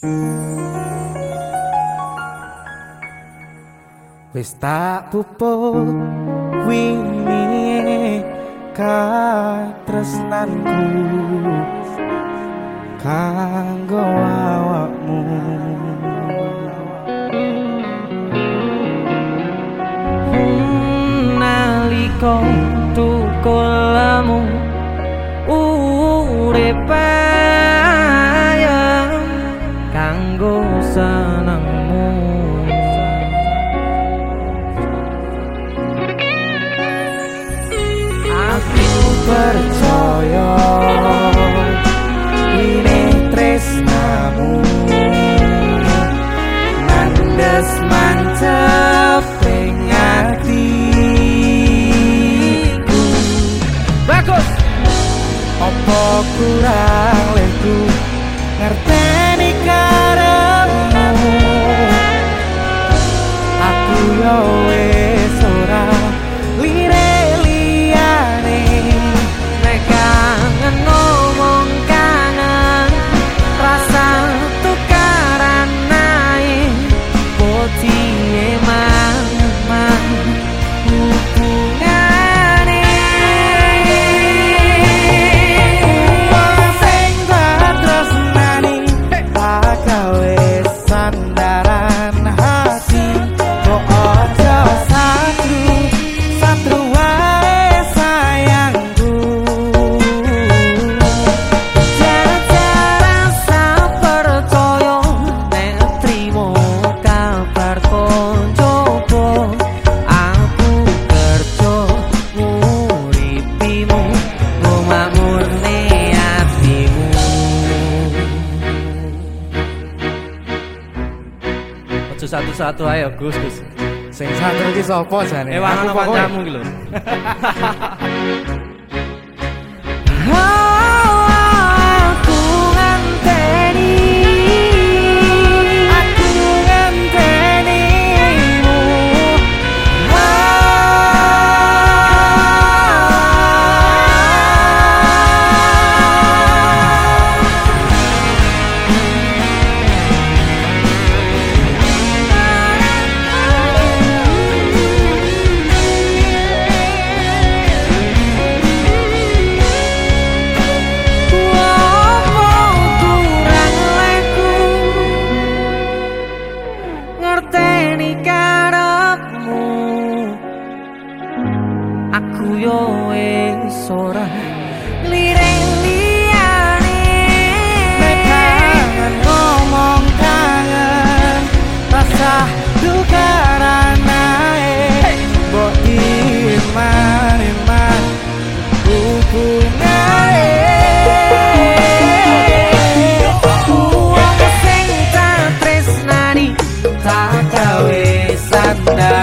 Wis tak pupuk wingi katresnanku. Kanggo awakmu. Hmm, nalika tukul apa kurang lengku ngerti? satu-satu ayo Gus Gus. Sing satu iki sapa jane? Ewangan kancamu iki lho. yo wis ora lireng liyane mekan ngomong kangen. Rasa duka ranae bo iman iman buku Yeah.